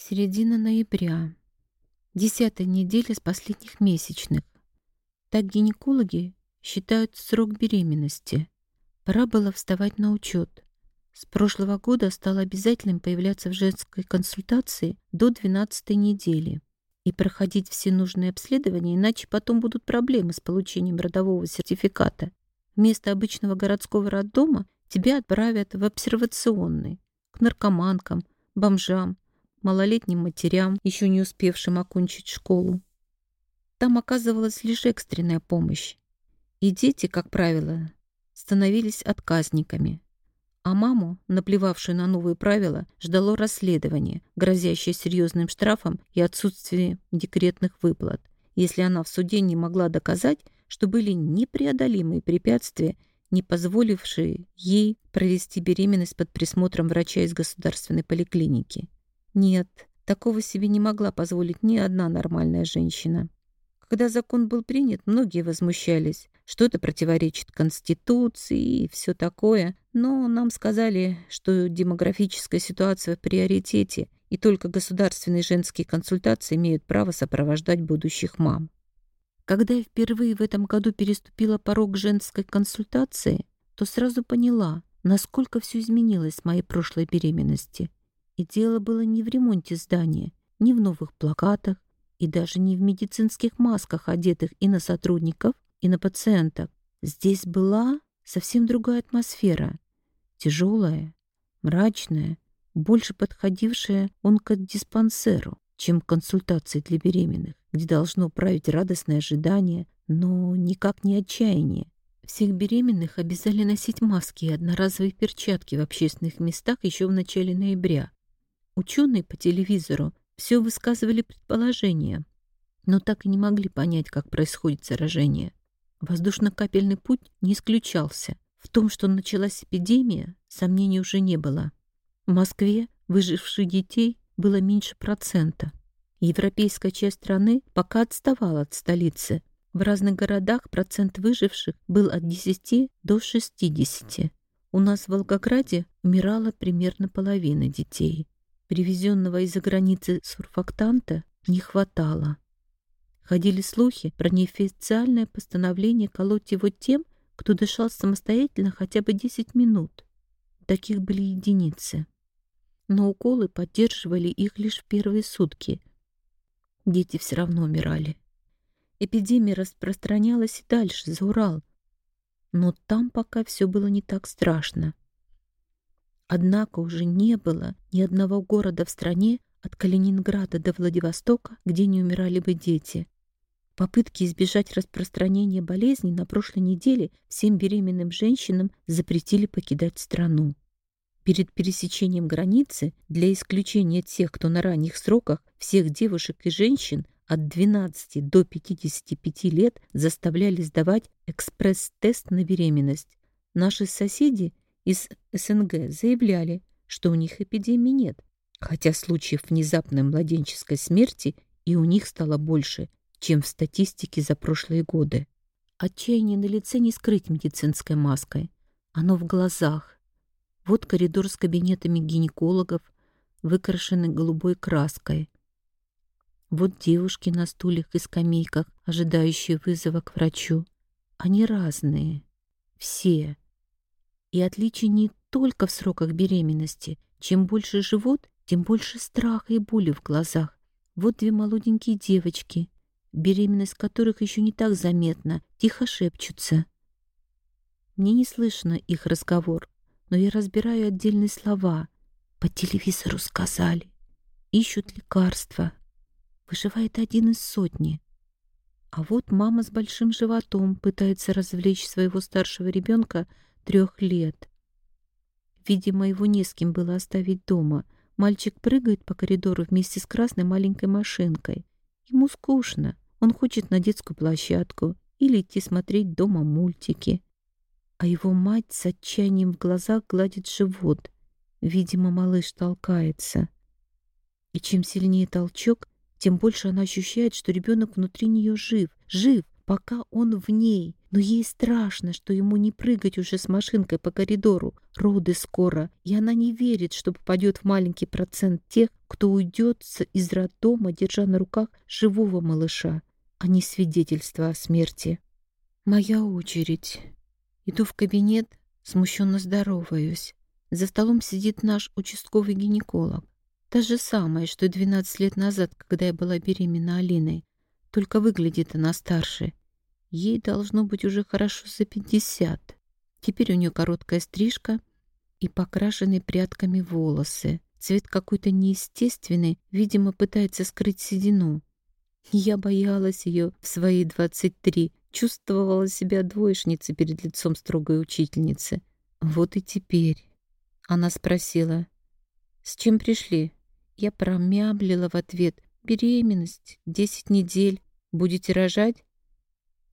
Середина ноября. Десятая неделя с последних месячных. Так гинекологи считают срок беременности. Пора было вставать на учет. С прошлого года стало обязательным появляться в женской консультации до 12 недели и проходить все нужные обследования, иначе потом будут проблемы с получением родового сертификата. Вместо обычного городского роддома тебя отправят в обсервационный, к наркоманкам, бомжам, малолетним матерям, еще не успевшим окончить школу. Там оказывалась лишь экстренная помощь. И дети, как правило, становились отказниками. А маму, наплевавшую на новые правила, ждало расследование, грозящее серьезным штрафом и отсутствием декретных выплат, если она в суде не могла доказать, что были непреодолимые препятствия, не позволившие ей провести беременность под присмотром врача из государственной поликлиники. Нет, такого себе не могла позволить ни одна нормальная женщина. Когда закон был принят, многие возмущались, что это противоречит Конституции и все такое, но нам сказали, что демографическая ситуация в приоритете, и только государственные женские консультации имеют право сопровождать будущих мам. Когда я впервые в этом году переступила порог женской консультации, то сразу поняла, насколько все изменилось с моей прошлой беременности. И дело было не в ремонте здания, не в новых плакатах и даже не в медицинских масках, одетых и на сотрудников, и на пациентов. Здесь была совсем другая атмосфера. Тяжелая, мрачная, больше подходившая онкодиспансеру, чем консультации для беременных, где должно править радостное ожидание, но никак не отчаяние. Всех беременных обязали носить маски и одноразовые перчатки в общественных местах еще в начале ноября. Ученые по телевизору все высказывали предположения, но так и не могли понять, как происходит заражение. Воздушно-капельный путь не исключался. В том, что началась эпидемия, сомнений уже не было. В Москве выживших детей было меньше процента. Европейская часть страны пока отставала от столицы. В разных городах процент выживших был от 10 до 60. У нас в Волгограде умирала примерно половина детей. Привезенного из-за границы сурфактанта не хватало. Ходили слухи про неофициальное постановление колоть его тем, кто дышал самостоятельно хотя бы 10 минут. Таких были единицы. Но уколы поддерживали их лишь в первые сутки. Дети все равно умирали. Эпидемия распространялась и дальше, за Урал. Но там пока все было не так страшно. Однако уже не было ни одного города в стране от Калининграда до Владивостока, где не умирали бы дети. Попытки избежать распространения болезни на прошлой неделе всем беременным женщинам запретили покидать страну. Перед пересечением границы для исключения тех, кто на ранних сроках, всех девушек и женщин от 12 до 55 лет заставляли сдавать экспресс-тест на беременность. Наши соседи из СНГ заявляли, что у них эпидемии нет, хотя случаев внезапной младенческой смерти и у них стало больше, чем в статистике за прошлые годы. Отчаяние на лице не скрыть медицинской маской. Оно в глазах. Вот коридор с кабинетами гинекологов, выкрашенный голубой краской. Вот девушки на стульях и скамейках, ожидающие вызова к врачу. Они разные. Все. И отличие не только в сроках беременности. Чем больше живот, тем больше страха и боли в глазах. Вот две молоденькие девочки, беременность которых еще не так заметна, тихо шепчутся. Мне не слышно их разговор, но я разбираю отдельные слова. По телевизору сказали. Ищут лекарства. Выживает один из сотни. А вот мама с большим животом пытается развлечь своего старшего ребенка трех лет. Видимо, его не с кем было оставить дома. Мальчик прыгает по коридору вместе с красной маленькой машинкой. Ему скучно. Он хочет на детскую площадку или идти смотреть дома мультики. А его мать с отчаянием в глазах гладит живот. Видимо, малыш толкается. И чем сильнее толчок, тем больше она ощущает, что ребенок внутри нее жив, жив, пока он в ней. Но ей страшно, что ему не прыгать уже с машинкой по коридору. Роды скоро, и она не верит, что попадет в маленький процент тех, кто уйдет из роддома, держа на руках живого малыша, а не свидетельство о смерти. Моя очередь. Иду в кабинет, смущенно здороваюсь. За столом сидит наш участковый гинеколог. Та же самая, что и 12 лет назад, когда я была беременна Алиной. Только выглядит она старше. Ей должно быть уже хорошо за 50. Теперь у нее короткая стрижка и покрашенные прядками волосы. Цвет какой-то неестественный, видимо, пытается скрыть седину. Я боялась ее в свои 23, чувствовала себя двоечницей перед лицом строгой учительницы. Вот и теперь. Она спросила, «С чем пришли?» Я промямлила в ответ. «Беременность. Десять недель. Будете рожать?»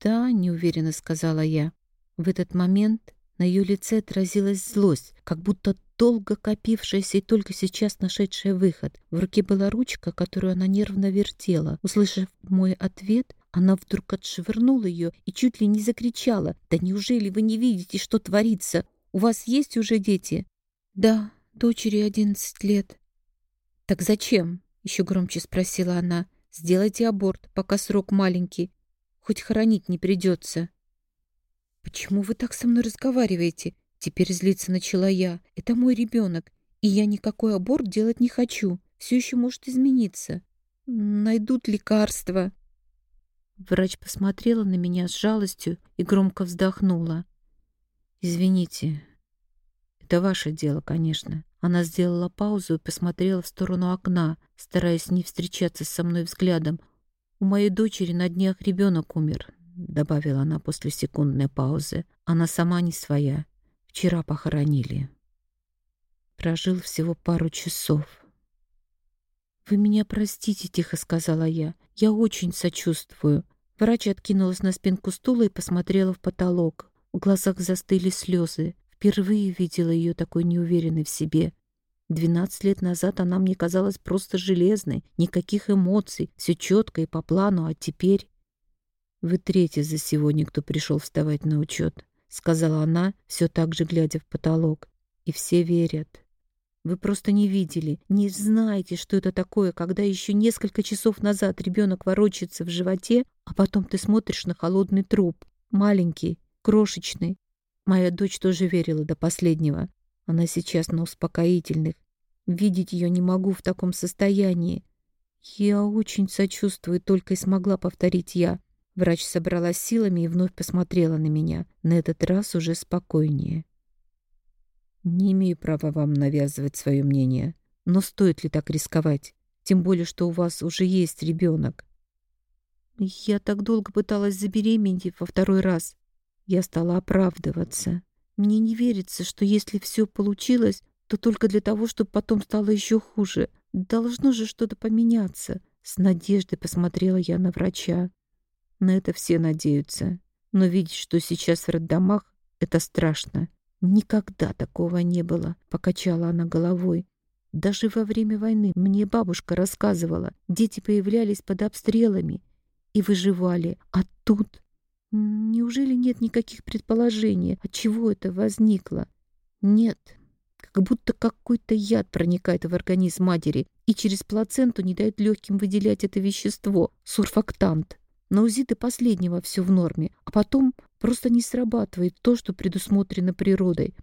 «Да», — неуверенно сказала я. В этот момент на ее лице отразилась злость, как будто долго копившаяся и только сейчас нашедшая выход. В руке была ручка, которую она нервно вертела. Услышав мой ответ, она вдруг отшвырнула ее и чуть ли не закричала. «Да неужели вы не видите, что творится? У вас есть уже дети?» «Да, дочери одиннадцать лет». «Так зачем?» — еще громче спросила она. «Сделайте аборт, пока срок маленький. Хоть хоронить не придется». «Почему вы так со мной разговариваете?» Теперь злиться начала я. «Это мой ребенок, и я никакой аборт делать не хочу. Все еще может измениться. Найдут лекарства». Врач посмотрела на меня с жалостью и громко вздохнула. «Извините, это ваше дело, конечно. Она сделала паузу и посмотрела в сторону окна, стараясь не встречаться со мной взглядом. «У моей дочери на днях ребенок умер», — добавила она после секундной паузы. «Она сама не своя. Вчера похоронили». Прожил всего пару часов. «Вы меня простите», — тихо сказала я. «Я очень сочувствую». Врач откинулась на спинку стула и посмотрела в потолок. В глазах застыли слезы. Впервые видела ее такой неуверенной в себе. Двенадцать лет назад она мне казалась просто железной, никаких эмоций, все четко и по плану, а теперь... «Вы третий за сегодня, кто пришел вставать на учет», — сказала она, все так же глядя в потолок. «И все верят. Вы просто не видели, не знаете, что это такое, когда еще несколько часов назад ребенок ворочается в животе, а потом ты смотришь на холодный труп, маленький, крошечный, Моя дочь тоже верила до последнего. Она сейчас на успокоительных. Видеть ее не могу в таком состоянии. Я очень сочувствую, только и смогла повторить я. Врач собралась силами и вновь посмотрела на меня, на этот раз уже спокойнее. Не имею права вам навязывать свое мнение, но стоит ли так рисковать? Тем более, что у вас уже есть ребенок. Я так долго пыталась забеременеть во второй раз. Я стала оправдываться. Мне не верится, что если все получилось, то только для того, чтобы потом стало еще хуже. Должно же что-то поменяться. С надеждой посмотрела я на врача. На это все надеются. Но видеть, что сейчас в роддомах, это страшно. Никогда такого не было, покачала она головой. Даже во время войны мне бабушка рассказывала, дети появлялись под обстрелами и выживали, а тут Неужели нет никаких предположений, от чего это возникло? Нет. Как будто какой-то яд проникает в организм матери и через плаценту не дает легким выделять это вещество, сурфактант. На УЗИ до последнего все в норме, а потом просто не срабатывает то, что предусмотрено природой.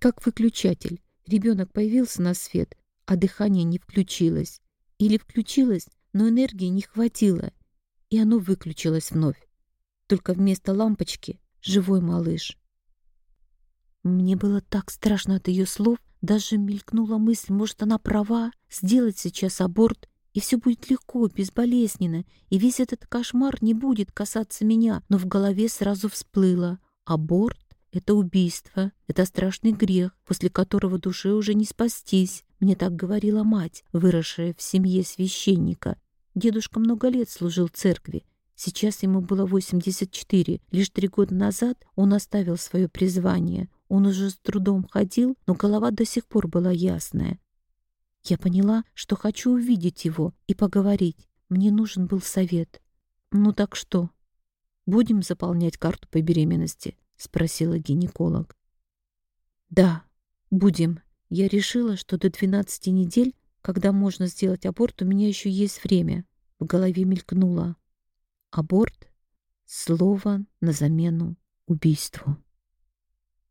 Как выключатель. Ребенок появился на свет, а дыхание не включилось. Или включилось, но энергии не хватило, и оно выключилось вновь только вместо лампочки живой малыш. Мне было так страшно от ее слов, даже мелькнула мысль, может, она права, сделать сейчас аборт, и все будет легко, безболезненно, и весь этот кошмар не будет касаться меня, но в голове сразу всплыло. Аборт — это убийство, это страшный грех, после которого душе уже не спастись. Мне так говорила мать, выросшая в семье священника. Дедушка много лет служил церкви, Сейчас ему было 84. Лишь три года назад он оставил свое призвание. Он уже с трудом ходил, но голова до сих пор была ясная. Я поняла, что хочу увидеть его и поговорить. Мне нужен был совет. Ну так что? будем заполнять карту по беременности?» — спросила гинеколог. «Да, будем. Я решила, что до 12 недель, когда можно сделать аборт, у меня еще есть время». В голове мелькнуло. Аборт — слово на замену убийству.